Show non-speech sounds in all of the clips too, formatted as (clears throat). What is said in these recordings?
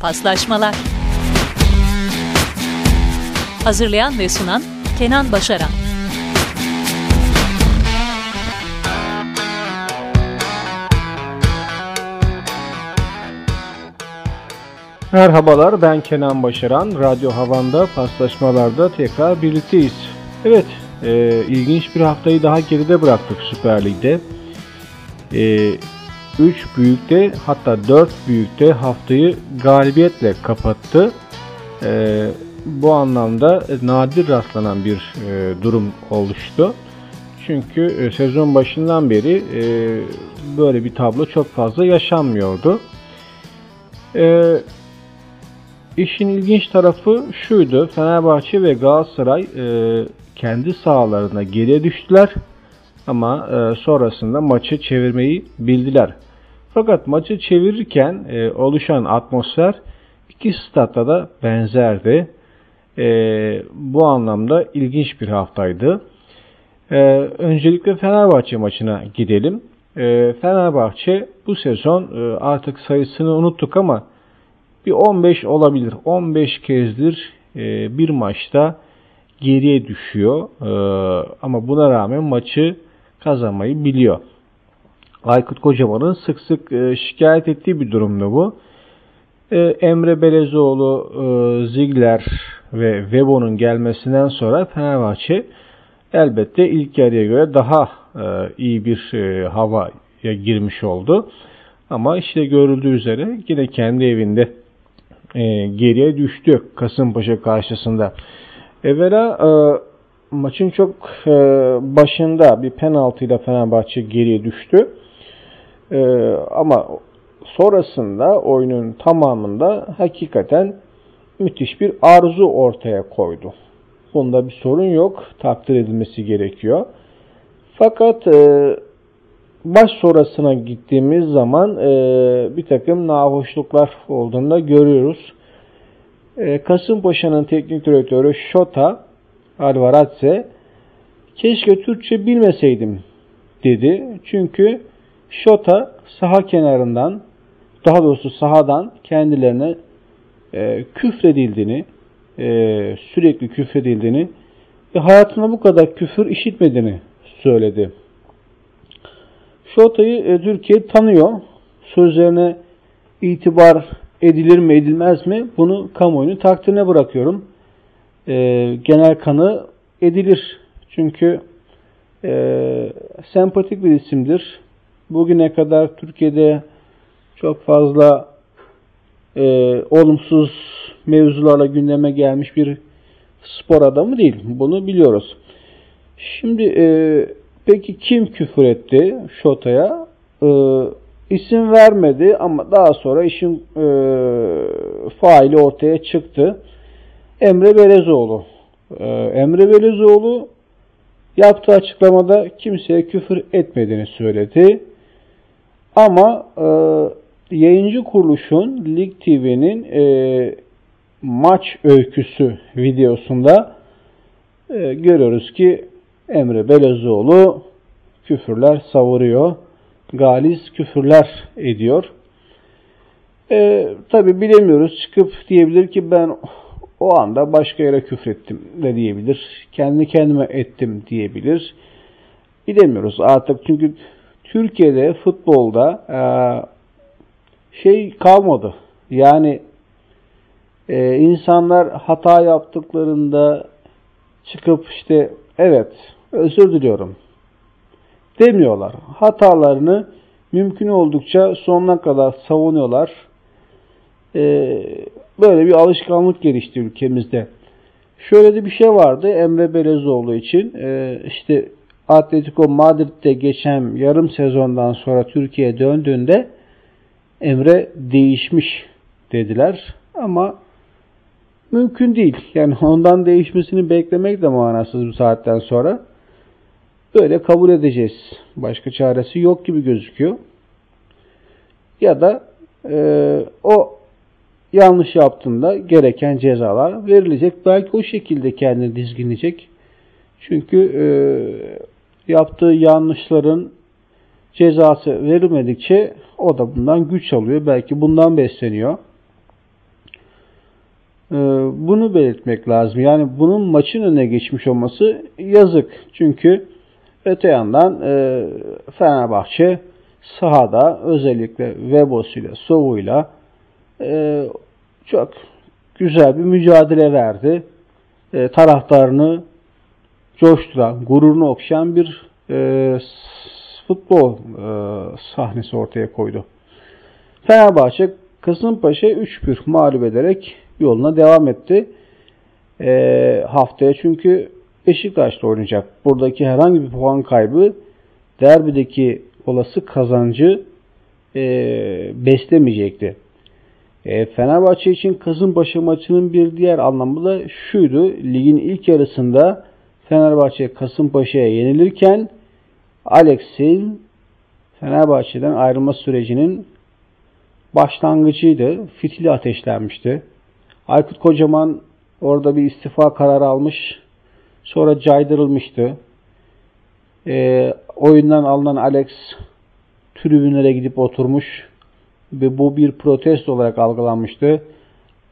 Paslaşmalar Hazırlayan ve sunan Kenan Başaran Merhabalar ben Kenan Başaran. Radyo Havan'da paslaşmalarda tekrar birlikteyiz. Evet e, ilginç bir haftayı daha geride bıraktık Süper Lig'de. E, 3 büyükte hatta 4 büyükte haftayı galibiyetle kapattı. E, bu anlamda nadir rastlanan bir e, durum oluştu. Çünkü e, sezon başından beri e, böyle bir tablo çok fazla yaşanmıyordu. E, işin ilginç tarafı şuydu. Fenerbahçe ve Galatasaray e, kendi sahalarına geriye düştüler. Ama e, sonrasında maçı çevirmeyi bildiler. Fakat maçı çevirirken e, oluşan atmosfer iki statta da benzerdi. E, bu anlamda ilginç bir haftaydı. E, öncelikle Fenerbahçe maçına gidelim. E, Fenerbahçe bu sezon e, artık sayısını unuttuk ama bir 15 olabilir. 15 kezdir e, bir maçta geriye düşüyor. E, ama buna rağmen maçı kazanmayı biliyor. Aykut Kocaman'ın sık sık e, şikayet ettiği bir durumda bu. E, Emre Belezoğlu, e, ve Webo'nun gelmesinden sonra Fenerbahçe elbette ilk yarıya göre daha e, iyi bir e, havaya girmiş oldu. Ama işte görüldüğü üzere yine kendi evinde geriye düştü Kasımpaşa karşısında. Evvela maçın çok başında bir penaltıyla Fenerbahçe geriye düştü. E, ama sonrasında oyunun tamamında hakikaten müthiş bir arzu ortaya koydu. Bunda bir sorun yok. Takdir edilmesi gerekiyor. Fakat e, baş sonrasına gittiğimiz zaman e, bir takım nahoşluklar olduğunu da görüyoruz. E, Kasımpaşa'nın teknik direktörü Şota Alvaradze keşke Türkçe bilmeseydim dedi. Çünkü Şota saha kenarından daha doğrusu sahadan kendilerine e, küfredildiğini e, sürekli küfredildiğini ve hayatında bu kadar küfür işitmediğini söyledi. Şota'yı e, Türkiye tanıyor. Sözlerine itibar edilir mi edilmez mi bunu kamuoyunu takdirine bırakıyorum. E, genel kanı edilir. Çünkü e, sempatik bir isimdir. Bugüne kadar Türkiye'de çok fazla e, olumsuz mevzularla gündeme gelmiş bir spor adamı değil. Bunu biliyoruz. Şimdi e, peki kim küfür etti Şota'ya? E, isim vermedi ama daha sonra işin e, faili ortaya çıktı. Emre Belezoğlu. E, Emre Belezoğlu yaptığı açıklamada kimseye küfür etmediğini söyledi. Ama e, yayıncı kuruluşun Lig TV'nin e, maç öyküsü videosunda e, görüyoruz ki Emre Belezoğlu küfürler savuruyor. Galis küfürler ediyor. E, Tabi bilemiyoruz. Çıkıp diyebilir ki ben o anda başka yere küfrettim de diyebilir. Kendi kendime ettim diyebilir. Bilemiyoruz artık çünkü Türkiye'de futbolda e, şey kalmadı. Yani e, insanlar hata yaptıklarında çıkıp işte evet özür diliyorum demiyorlar. Hatalarını mümkün oldukça sonuna kadar savunuyorlar. E, böyle bir alışkanlık gelişti ülkemizde. Şöyle de bir şey vardı Emre Belezoğlu için. E, işte Atletico Madrid'de geçen yarım sezondan sonra Türkiye'ye döndüğünde Emre değişmiş dediler. Ama mümkün değil. Yani (laughs) ondan değişmesini beklemek de manasız bu saatten sonra. Böyle kabul edeceğiz. Başka çaresi yok gibi gözüküyor. Ya da e, o yanlış yaptığında gereken cezalar verilecek. Belki o şekilde kendini dizginleyecek. Çünkü e, yaptığı yanlışların cezası verilmedikçe o da bundan güç alıyor. Belki bundan besleniyor. e, bunu belirtmek lazım. Yani bunun maçın önüne geçmiş olması yazık. Çünkü öte yandan e, Fenerbahçe sahada özellikle Vebos ile Sovu'yla e, çok güzel bir mücadele verdi. E, taraftarını coşturan, gururunu okşayan bir e, futbol e, sahnesi ortaya koydu. Fenerbahçe Kasımpaşa 3-1 mağlup ederek yoluna devam etti. E, haftaya çünkü Beşiktaş'ta oynayacak. Buradaki herhangi bir puan kaybı derbideki olası kazancı e, beslemeyecekti. E, Fenerbahçe için Kasımpaşa maçının bir diğer anlamı da şuydu. Ligin ilk yarısında Fenerbahçe Kasımpaşa'ya yenilirken Alex'in Fenerbahçe'den ayrılma sürecinin başlangıcıydı. Fitili ateşlenmişti. Aykut Kocaman orada bir istifa kararı almış. Sonra caydırılmıştı. E, oyundan alınan Alex tribünlere gidip oturmuş ve bu bir protest olarak algılanmıştı.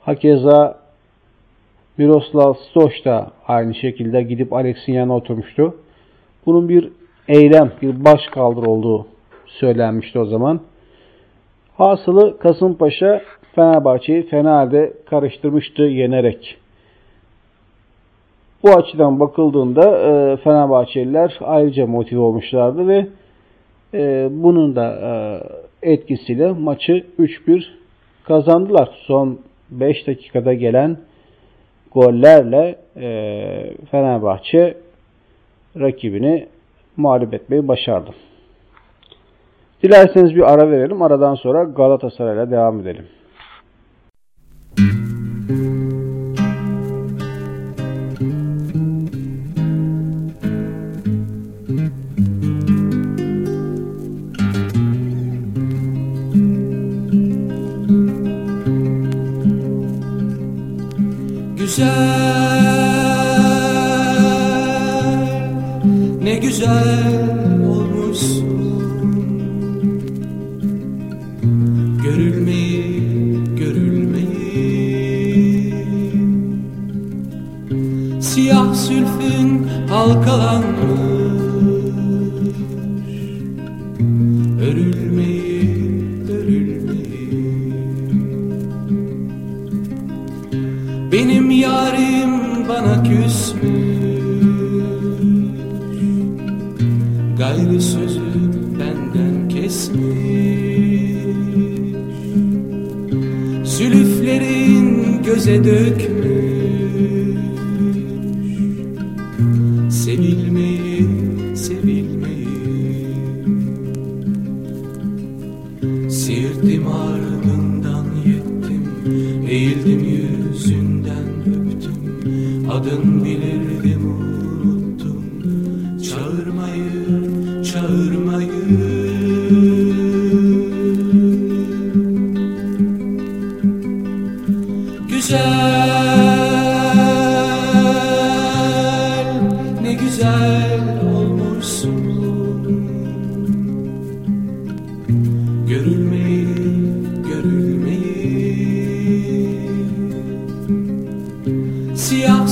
Hakeza Miroslav Stoş da aynı şekilde gidip Alex'in yanına oturmuştu. Bunun bir eylem, bir baş kaldır olduğu söylenmişti o zaman. Hasılı Kasımpaşa Fenerbahçe'yi Fener'de karıştırmıştı yenerek. Bu açıdan bakıldığında e, Fenerbahçeliler ayrıca motive olmuşlardı ve e, bunun da e, etkisiyle maçı 3-1 kazandılar. Son 5 dakikada gelen gollerle e, Fenerbahçe rakibini mağlup etmeyi başardı. Dilerseniz bir ara verelim. Aradan sonra Galatasaray'la devam edelim. bana küsmüş Gayrı sözü benden kesmiş. Sülüflerin göze dökmüş. Güzel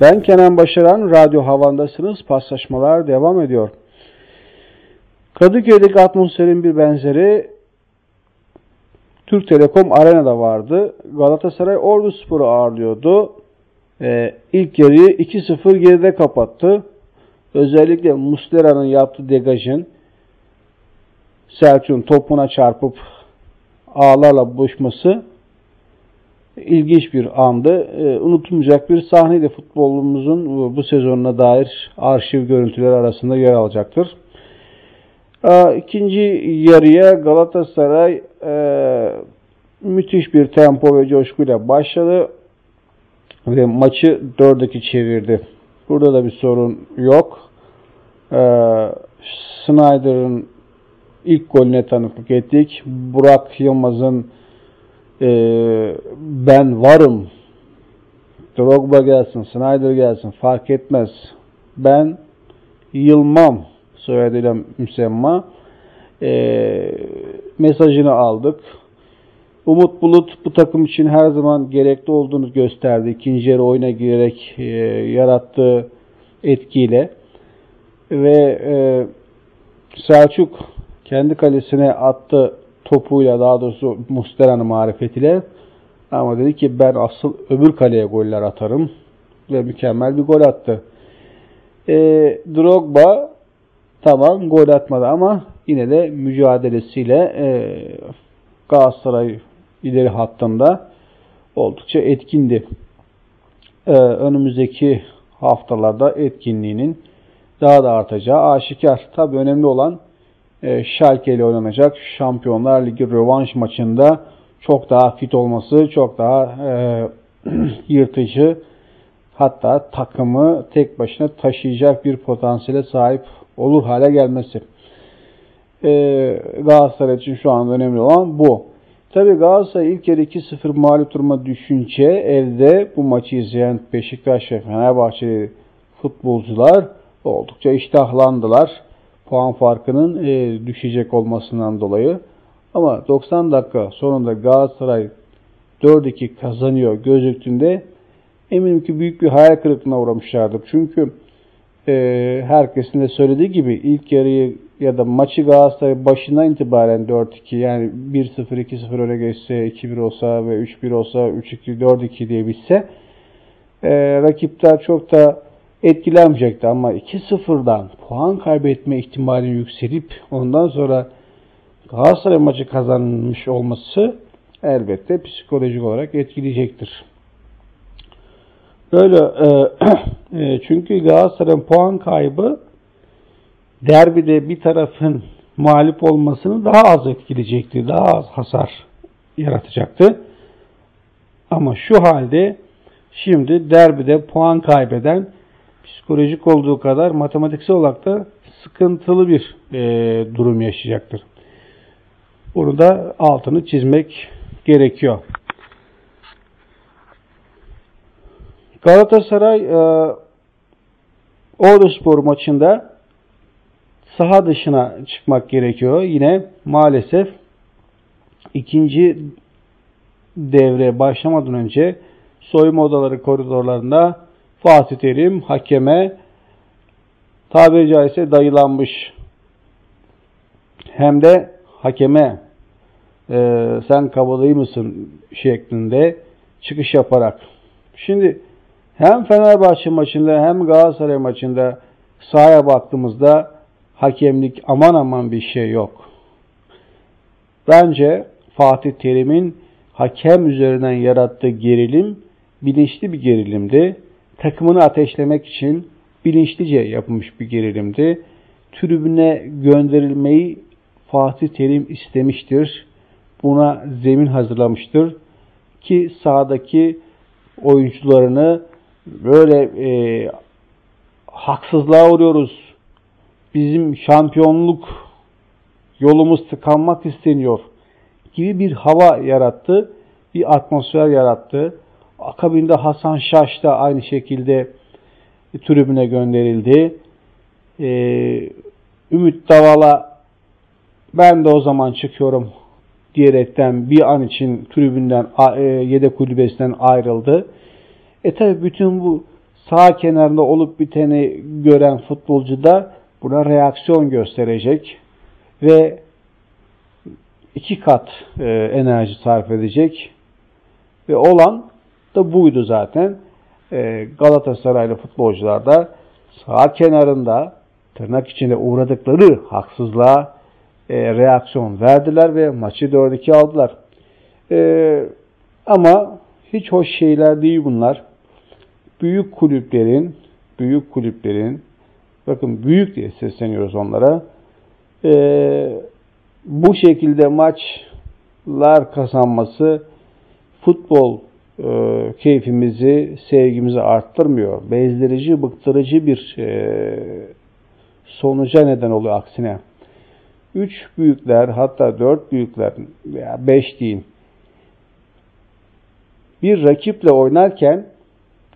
Ben Kenan Başaran, Radyo Havan'dasınız. Paslaşmalar devam ediyor. Kadıköy'deki atmosferin bir benzeri Türk Telekom Arena'da vardı. Galatasaray Ordu Spor'u ağırlıyordu. Ee, ilk yarıyı 2-0 geride kapattı. Özellikle Muslera'nın yaptığı degajın Selçuk'un topuna çarpıp ağlarla buluşması ilginç bir andı. E, unutulmayacak bir sahneydi futbolumuzun bu sezonuna dair arşiv görüntüler arasında yer alacaktır. E, ikinci yarıya Galatasaray e, müthiş bir tempo ve coşkuyla başladı ve maçı 4'e çevirdi. Burada da bir sorun yok. E, Snyder'ın ilk golüne tanıklık ettik. Burak Yılmaz'ın e, ben varım Drogba gelsin, Snyder gelsin fark etmez. Ben yılmam soyadıyla müsemma e, mesajını aldık. Umut Bulut bu takım için her zaman gerekli olduğunu gösterdi. İkinci yarı oyuna girerek e, yarattığı etkiyle ve e, Selçuk kendi kalesine attı topuyla daha doğrusu Mustera'nın marifetiyle ama dedi ki ben asıl öbür kaleye goller atarım ve mükemmel bir gol attı. E, Drogba tamam gol atmadı ama yine de mücadelesiyle e, Galatasaray ileri hattında oldukça etkindi. E, önümüzdeki haftalarda etkinliğinin daha da artacağı aşikar. Tabi önemli olan e, Schalke ile oynanacak Şampiyonlar Ligi rövanş maçında çok daha fit olması, çok daha e, (clears throat) yırtıcı hatta takımı tek başına taşıyacak bir potansiyele sahip olur hale gelmesi. E, Galatasaray için şu anda önemli olan bu. Tabi Galatasaray ilk yarı 2-0 mağlup duruma düşünce evde bu maçı izleyen Beşiktaş ve Fenerbahçeli futbolcular oldukça iştahlandılar puan farkının e, düşecek olmasından dolayı. Ama 90 dakika sonunda Galatasaray 4-2 kazanıyor gözüktüğünde eminim ki büyük bir hayal kırıklığına uğramışlardır. Çünkü e, herkesin de söylediği gibi ilk yarıyı ya da maçı Galatasaray başından itibaren 4-2 yani 1-0, 2-0 öne geçse, 2-1 olsa ve 3-1 olsa, 3-2, 4-2 diye bitse e, rakipler çok da etkilenmeyecekti ama 2-0'dan puan kaybetme ihtimali yükselip ondan sonra Galatasaray maçı kazanmış olması elbette psikolojik olarak etkileyecektir. Böyle e, (clears throat) e, çünkü Galatasaray'ın puan kaybı derbide bir tarafın mağlup olmasını daha az etkileyecekti. Daha az hasar yaratacaktı. Ama şu halde şimdi derbide puan kaybeden psikolojik olduğu kadar matematiksel olarak da sıkıntılı bir e, durum yaşayacaktır. Bunu da altını çizmek gerekiyor. Galatasaray e, Ordu Spor maçında saha dışına çıkmak gerekiyor. Yine maalesef ikinci devre başlamadan önce soyunma odaları koridorlarında Fatih Terim hakeme tabiri caizse dayılanmış. Hem de hakeme e, sen kabadayı mısın şeklinde çıkış yaparak. Şimdi hem Fenerbahçe maçında hem Galatasaray maçında sahaya baktığımızda hakemlik aman aman bir şey yok. Bence Fatih Terim'in hakem üzerinden yarattığı gerilim bilinçli bir gerilimdi takımını ateşlemek için bilinçlice yapılmış bir gerilimdi. Tribüne gönderilmeyi Fatih Terim istemiştir. Buna zemin hazırlamıştır. Ki sahadaki oyuncularını böyle e, haksızlığa uğruyoruz. Bizim şampiyonluk yolumuz tıkanmak isteniyor gibi bir hava yarattı. Bir atmosfer yarattı. Akabinde Hasan Şaş da aynı şekilde tribüne gönderildi. Ee, Ümit Davala ben de o zaman çıkıyorum diyerekten bir an için tribünden e, yedek kulübesinden ayrıldı. E tabi bütün bu sağ kenarında olup biteni gören futbolcu da buna reaksiyon gösterecek ve iki kat e, enerji sarf edecek ve olan da buydu zaten. E, Galatasaraylı futbolcular da sağ kenarında tırnak içinde uğradıkları haksızlığa e, reaksiyon verdiler ve maçı 4-2 aldılar. E, ama hiç hoş şeyler değil bunlar. Büyük kulüplerin, büyük kulüplerin, bakın büyük diye sesleniyoruz onlara, e, bu şekilde maçlar kazanması futbol e, keyfimizi, sevgimizi arttırmıyor. Bezdirici, bıktırıcı bir e, sonuca neden oluyor aksine. Üç büyükler hatta dört büyükler veya beş diyeyim bir rakiple oynarken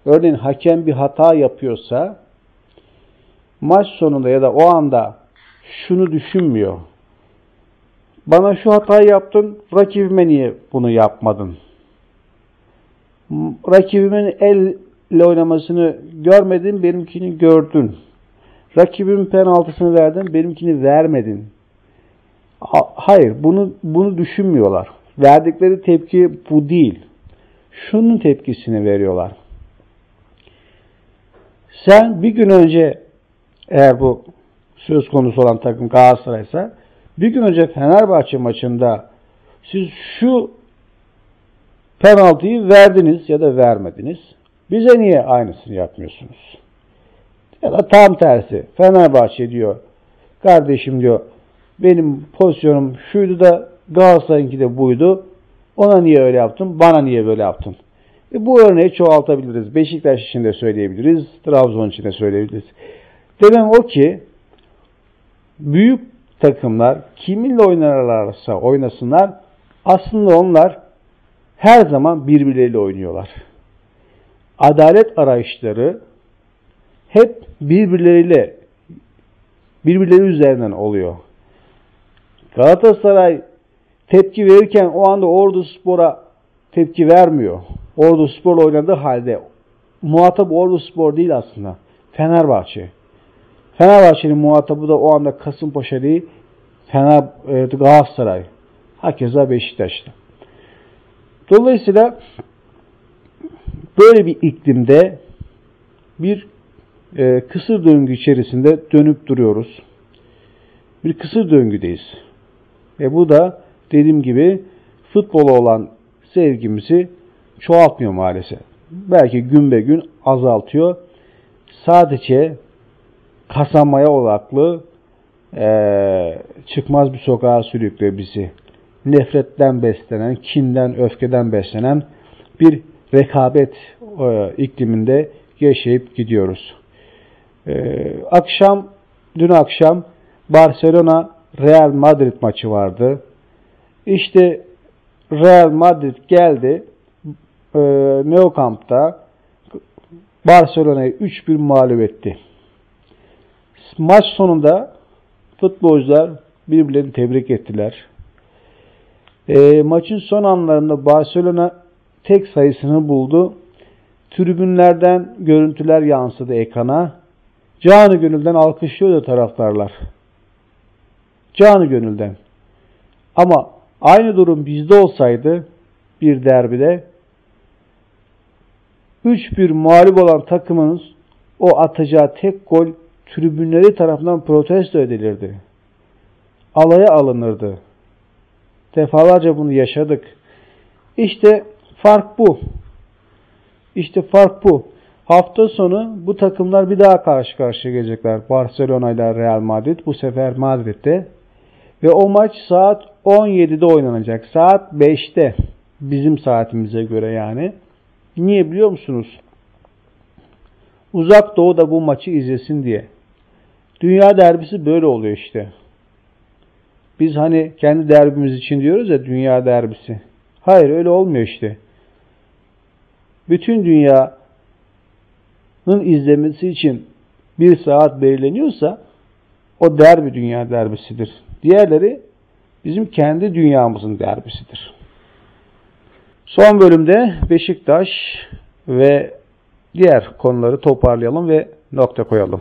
örneğin hakem bir hata yapıyorsa maç sonunda ya da o anda şunu düşünmüyor. Bana şu hatayı yaptın, rakibime niye bunu yapmadın? Rakibimin elle oynamasını görmedin, benimkini gördün. Rakibimin penaltısını verdin, benimkini vermedin. Hayır, bunu bunu düşünmüyorlar. Verdikleri tepki bu değil. Şunun tepkisini veriyorlar. Sen bir gün önce eğer bu söz konusu olan takım Galatasaray'sa bir gün önce Fenerbahçe maçında siz şu penaltıyı verdiniz ya da vermediniz. Bize niye aynısını yapmıyorsunuz? Ya da tam tersi. Fenerbahçe diyor, kardeşim diyor, benim pozisyonum şuydu da Galatasaray'ınki de buydu. Ona niye öyle yaptın? Bana niye böyle yaptın? E bu örneği çoğaltabiliriz. Beşiktaş için de söyleyebiliriz. Trabzon için de söyleyebiliriz. Demem o ki büyük takımlar kiminle oynarlarsa oynasınlar aslında onlar her zaman birbirleriyle oynuyorlar. Adalet arayışları hep birbirleriyle birbirleri üzerinden oluyor. Galatasaray tepki verirken o anda Ordu Spor'a tepki vermiyor. Ordu Spor'la oynadığı halde muhatap Ordu Spor değil aslında. Fenerbahçe. Fenerbahçe'nin muhatabı da o anda Kasımpaşa değil, Fener, e, Galatasaray. Hakeza Beşiktaş'ta. Dolayısıyla böyle bir iklimde bir e, kısır döngü içerisinde dönüp duruyoruz. Bir kısır döngüdeyiz. Ve bu da dediğim gibi futbola olan sevgimizi çoğaltmıyor maalesef. Belki gün be gün azaltıyor. Sadece kazanmaya odaklı e, çıkmaz bir sokağa sürüklüyor bizi. Nefretten beslenen, kinden, öfkeden beslenen bir rekabet e, ikliminde yaşayıp gidiyoruz. E, akşam, dün akşam Barcelona Real Madrid maçı vardı. İşte Real Madrid geldi e, Neo Camp'ta Barcelona'yı 3-1 mağlup etti. Maç sonunda futbolcular birbirlerini tebrik ettiler. E, maçın son anlarında Barcelona tek sayısını buldu. Tribünlerden görüntüler yansıdı ekrana. Canı gönülden alkışlıyordu taraftarlar. Canı gönülden. Ama aynı durum bizde olsaydı bir derbide 3-1 mağlup olan takımınız o atacağı tek gol tribünleri tarafından protesto edilirdi. Alaya alınırdı. Defalarca bunu yaşadık. İşte fark bu. İşte fark bu. Hafta sonu bu takımlar bir daha karşı karşıya gelecekler. Barcelona ile Real Madrid. Bu sefer Madrid'de. Ve o maç saat 17'de oynanacak. Saat 5'te. Bizim saatimize göre yani. Niye biliyor musunuz? Uzak Doğu da bu maçı izlesin diye. Dünya derbisi böyle oluyor işte. Biz hani kendi derbimiz için diyoruz ya dünya derbisi. Hayır öyle olmuyor işte. Bütün dünyanın izlemesi için bir saat belirleniyorsa o derbi dünya derbisidir. Diğerleri bizim kendi dünyamızın derbisidir. Son bölümde Beşiktaş ve diğer konuları toparlayalım ve nokta koyalım.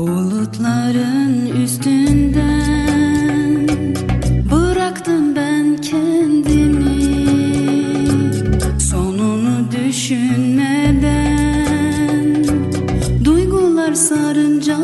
Bulutların üstünden bıraktım ben kendimi. Sonunu düşünmeden duygular sarınca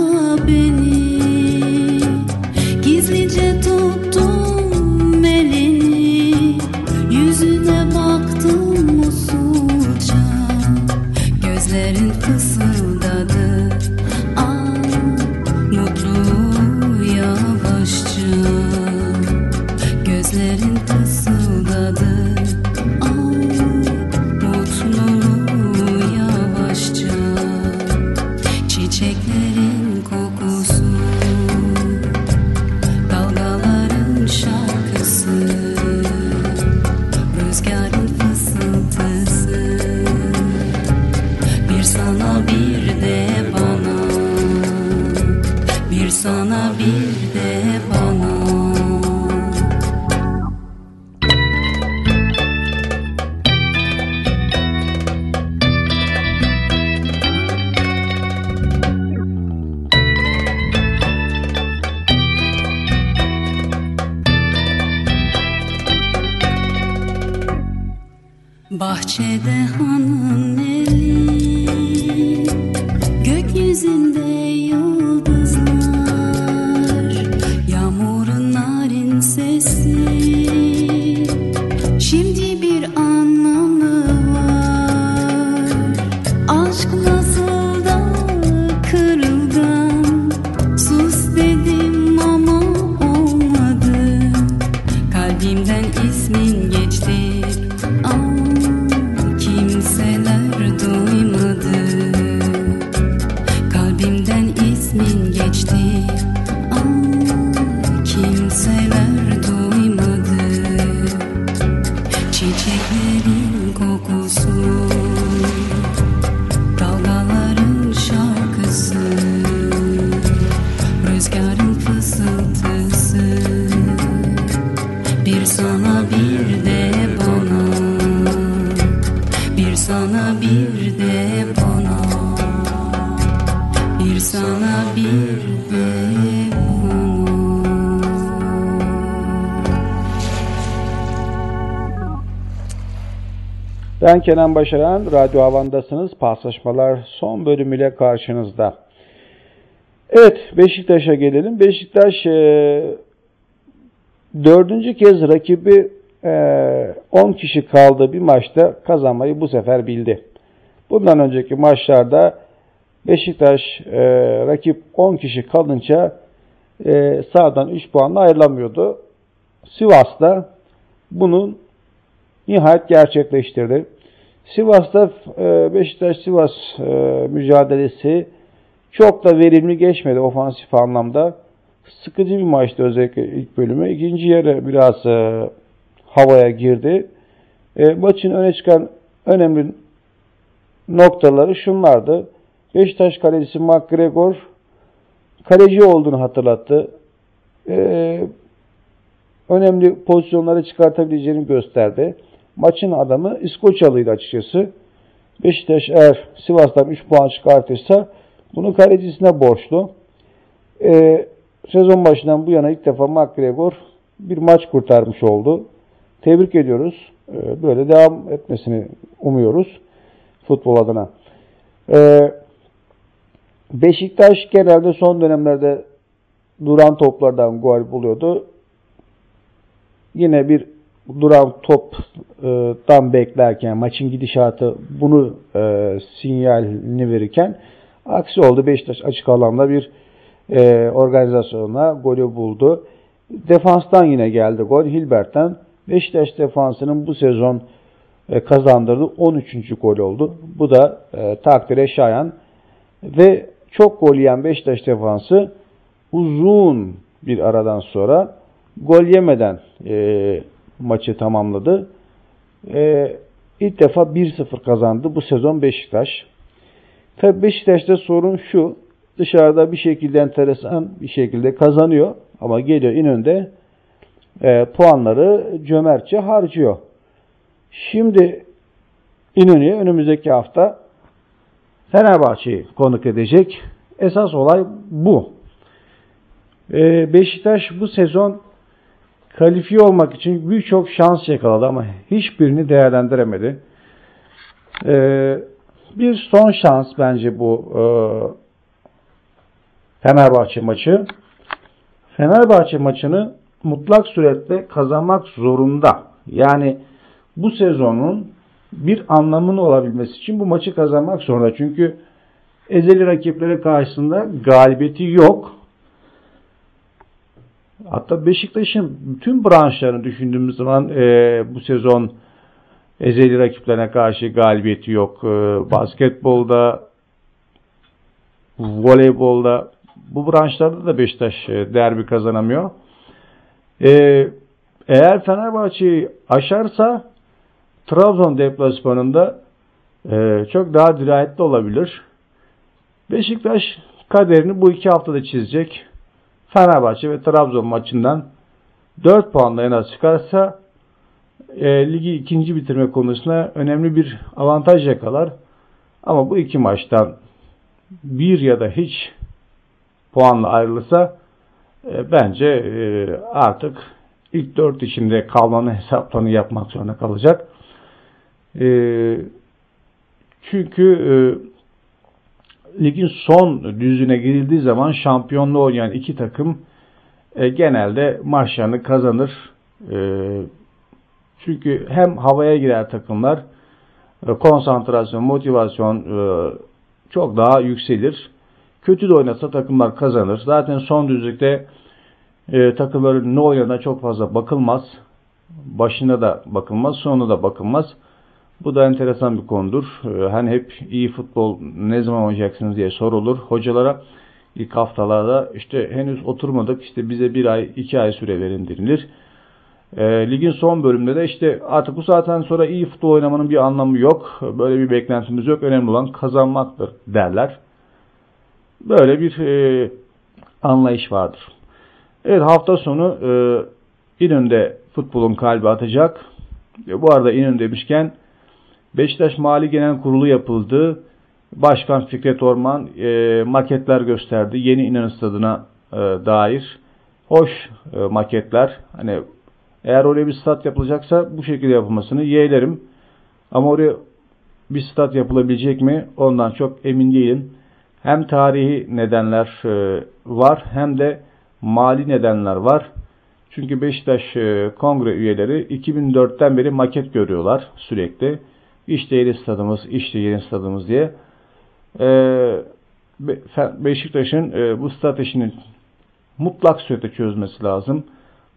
Bahçede hanın eli sana bir de bana Bir sana bir de bana Bir sana bir de bana Ben Kenan Başaran, Radyo Havan'dasınız. Paslaşmalar son bölümüyle karşınızda. Evet, Beşiktaş'a gelelim. Beşiktaş e, dördüncü kez rakibi e, 10 kişi kaldığı bir maçta kazanmayı bu sefer bildi. Bundan önceki maçlarda Beşiktaş e, rakip 10 kişi kalınca e, sağdan 3 puanla ayrılamıyordu. Sivas'ta bunun nihayet gerçekleştirdi. Sivas'ta e, Beşiktaş-Sivas e, mücadelesi çok da verimli geçmedi ofansif anlamda. Sıkıcı bir maçtı özellikle ilk bölümü. İkinci yarı biraz e, havaya girdi. E, maçın öne çıkan önemli noktaları şunlardı. Beşiktaş kalecisi McGregor kaleci olduğunu hatırlattı. E, önemli pozisyonları çıkartabileceğini gösterdi. Maçın adamı İskoçyalıydı açıkçası. Beşiktaş eğer Sivas'tan 3 puan çıkartırsa bunu kalecisine borçlu. Ee, sezon başından bu yana ilk defa McGregor bir maç kurtarmış oldu. Tebrik ediyoruz. Ee, böyle devam etmesini umuyoruz futbol adına. Ee, Beşiktaş genelde son dönemlerde duran toplardan gol buluyordu. Yine bir duran toptan beklerken maçın gidişatı bunu e, sinyalini verirken aksi oldu. Beşiktaş açık alanda bir e, organizasyona golü buldu. Defanstan yine geldi gol. Hilbert'ten Beşiktaş defansının bu sezon e, kazandırdığı 13. gol oldu. Bu da e, takdire şayan ve çok gol yiyen Beşiktaş defansı uzun bir aradan sonra gol yemeden e, maçı tamamladı. E, ilk defa 1-0 kazandı bu sezon Beşiktaş. Tabi Beşiktaş'ta sorun şu. Dışarıda bir şekilde enteresan bir şekilde kazanıyor. Ama geliyor İnönü'de e, puanları cömertçe harcıyor. Şimdi İnönü'ye önümüzdeki hafta Fenerbahçe'yi konuk edecek. Esas olay bu. E, Beşiktaş bu sezon kalifiye olmak için birçok şans yakaladı ama hiçbirini değerlendiremedi. Ee, bir son şans bence bu e, Fenerbahçe maçı. Fenerbahçe maçını mutlak suretle kazanmak zorunda. Yani bu sezonun bir anlamının olabilmesi için bu maçı kazanmak zorunda. Çünkü ezeli rakipleri karşısında galibiyeti yok. Hatta Beşiktaş'ın bütün branşlarını düşündüğümüz zaman e, bu sezon ezeli rakiplerine karşı galibiyeti yok. E, basketbolda, voleybolda bu branşlarda da Beşiktaş e, derbi kazanamıyor. E, eğer Fenerbahçe'yi aşarsa Trabzon deplasmanında e, çok daha dirayetli olabilir. Beşiktaş kaderini bu iki haftada çizecek. Fenerbahçe ve Trabzon maçından 4 puanla en az çıkarsa e, ligi ikinci bitirme konusunda önemli bir avantaj yakalar. Ama bu iki maçtan bir ya da hiç puanla ayrılırsa e, bence e, artık ilk dört içinde kalmanın (laughs) hesaplarını yapmak zorunda kalacak. E, çünkü e, ligin son düzüne girildiği zaman şampiyonluğu oynayan iki takım e, genelde maçlarını kazanır. E, çünkü hem havaya girer takımlar, e, konsantrasyon, motivasyon e, çok daha yükselir. Kötü de oynasa takımlar kazanır. Zaten son düzlükte e, takımların ne oynadığına çok fazla bakılmaz. Başına da bakılmaz, sonuna da bakılmaz. Bu da enteresan bir konudur. Ee, hani hep iyi futbol ne zaman oynayacaksınız diye sorulur. Hocalara ilk haftalarda işte henüz oturmadık işte bize bir ay iki ay süre verin denilir. E, ligin son bölümünde de işte artık bu saatten sonra iyi futbol oynamanın bir anlamı yok. Böyle bir beklentimiz yok. Önemli olan kazanmaktır derler. Böyle bir e, anlayış vardır. Evet hafta sonu e, İnönü'nde futbolun kalbi atacak. E, bu arada İnönü demişken Beşiktaş Mali Genel Kurulu yapıldı. Başkan Fikret Orman e, maketler gösterdi. Yeni İnönü Stadı'na e, dair. Hoş e, maketler. Hani eğer oraya bir stat yapılacaksa bu şekilde yapılmasını yeğlerim. Ama oraya bir stat yapılabilecek mi? Ondan çok emin değilim. Hem tarihi nedenler e, var hem de mali nedenler var. Çünkü Beşiktaş e, kongre üyeleri 2004'ten beri maket görüyorlar sürekli. İşte yeni stadımız, işte yeni stadımız diye. Ee, Beşiktaş'ın e, bu stratejinin mutlak surette çözmesi lazım.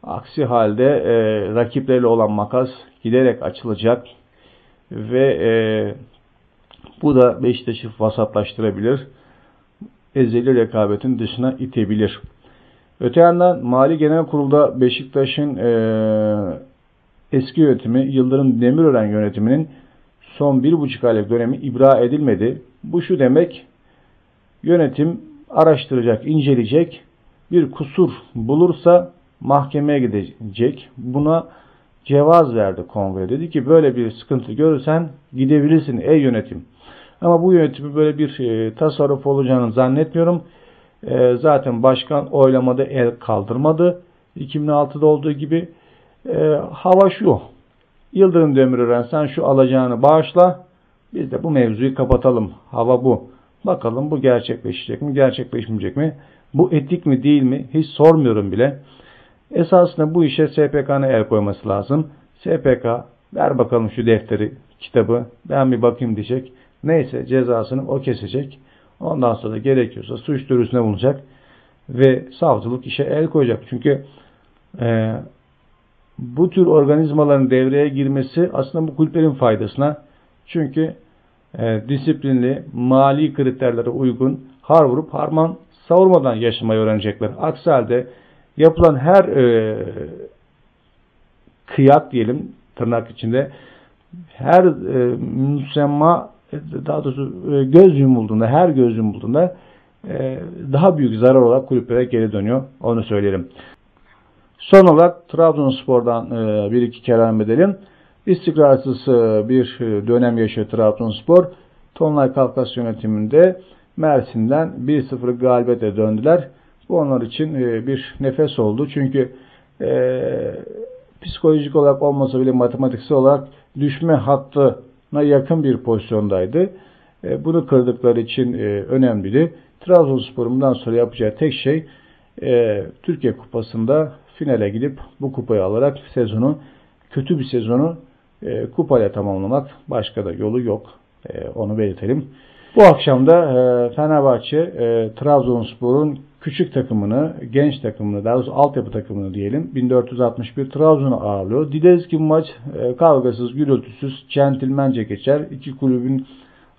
Aksi halde e, rakipleriyle olan makas giderek açılacak ve e, bu da Beşiktaş'ı vasatlaştırabilir. Ezeli rekabetin dışına itebilir. Öte yandan Mali Genel Kurul'da Beşiktaş'ın e, eski yönetimi Yıldırım Demirören yönetiminin son bir buçuk aylık dönemi ibra edilmedi. Bu şu demek, yönetim araştıracak, inceleyecek, bir kusur bulursa mahkemeye gidecek. Buna cevaz verdi kongre. Dedi ki böyle bir sıkıntı görürsen gidebilirsin ey yönetim. Ama bu yönetimi böyle bir e, tasarruf olacağını zannetmiyorum. E, zaten başkan oylamada el kaldırmadı. 2006'da olduğu gibi e, hava şu. Yıldırım Demirören sen şu alacağını bağışla. Biz de bu mevzuyu kapatalım. Hava bu. Bakalım bu gerçekleşecek mi, gerçekleşmeyecek mi? Bu etik mi değil mi? Hiç sormuyorum bile. Esasında bu işe SPK'nın el koyması lazım. SPK ver bakalım şu defteri, kitabı ben bir bakayım diyecek. Neyse cezasını o kesecek. Ondan sonra gerekiyorsa suç duyurusuna bulunacak. Ve savcılık işe el koyacak. Çünkü e, bu tür organizmaların devreye girmesi aslında bu kulüplerin faydasına. Çünkü e, disiplinli, mali kriterlere uygun har vurup harman savurmadan yaşamayı öğrenecekler. Aksi halde yapılan her e, kıyak diyelim tırnak içinde her e, müsemma daha doğrusu e, göz yumulduğunda, her göz yumulduğunda e, daha büyük zarar olarak kulüplere geri dönüyor. Onu söyleyelim. Son olarak Trabzonspor'dan e, bir iki kelam edelim. İstikrarsız e, bir e, dönem yaşıyor Trabzonspor. Tonlay Kafkas yönetiminde Mersin'den 1-0 galibiyete döndüler. Bu onlar için e, bir nefes oldu. Çünkü e, psikolojik olarak olmasa bile matematiksel olarak düşme hattına yakın bir pozisyondaydı. E, bunu kırdıkları için e, önemliydi. Trabzonspor'un bundan sonra yapacağı tek şey e, Türkiye Kupası'nda finale gidip bu kupayı alarak sezonu kötü bir sezonu e, kupayla tamamlamak. Başka da yolu yok. E, onu belirtelim. Bu akşam da e, Fenerbahçe e, Trabzonspor'un küçük takımını, genç takımını, daha doğrusu altyapı takımını diyelim 1461 Trabzon'u ağırlıyor. Dileriz ki bu maç e, kavgasız, gürültüsüz, centilmence geçer. İki kulübün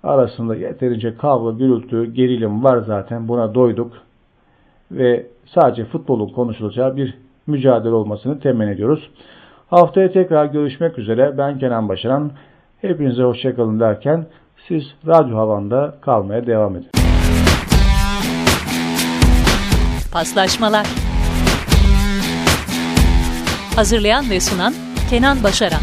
arasında yeterince kavga, gürültü, gerilim var zaten. Buna doyduk. Ve sadece futbolun konuşulacağı bir mücadele olmasını temenni ediyoruz. Haftaya tekrar görüşmek üzere. Ben Kenan Başaran. Hepinize hoşçakalın derken siz Radyo Havan'da kalmaya devam edin. Paslaşmalar Hazırlayan ve sunan Kenan Başaran